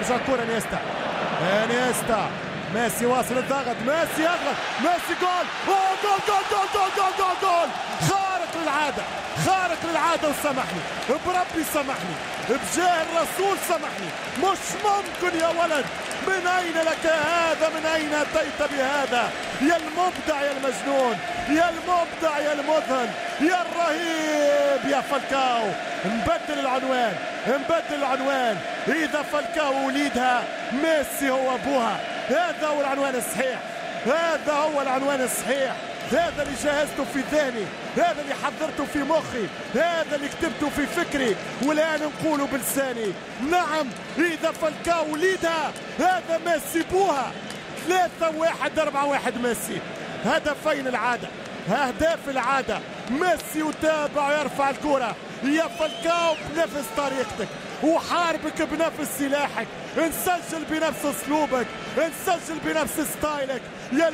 ترجع كرة انيستا إنيستا. ميسي واصل الضغط ميسي يضغط. ميسي جول. جول جول جول جول جول جول جول. خارق للعادة. خارق للعادة وسامحني. بربي سامحني. بجاه الرسول سامحني. مش ممكن يا ولد. من أين لك هذا؟ من أين أتيت بهذا؟ يا المبدع يا المجنون. يا المبدع يا المذهل. يا الرهيب. يا فالكاو نبدل العنوان نبدل العنوان. إذا فالكاو وليدها ميسي هو أبوها. هذا هو العنوان الصحيح. هذا هو العنوان الصحيح. هذا اللي جهزته في ذهني. هذا اللي حضرته في مخي. هذا اللي كتبته في فكري. والآن نقوله بلساني. نعم إذا فالكاو وليدها هذا ميسي بوها ثلاثة واحد أربعة واحد ميسي. هدفين العادة. أهداف العادة. ميسي وتابع يرفع الكرة. يا فالكاو بنفس طريقتك وحاربك بنفس سلاحك. نسجل بنفس اسلوبك. نسجل بنفس ستايلك. يا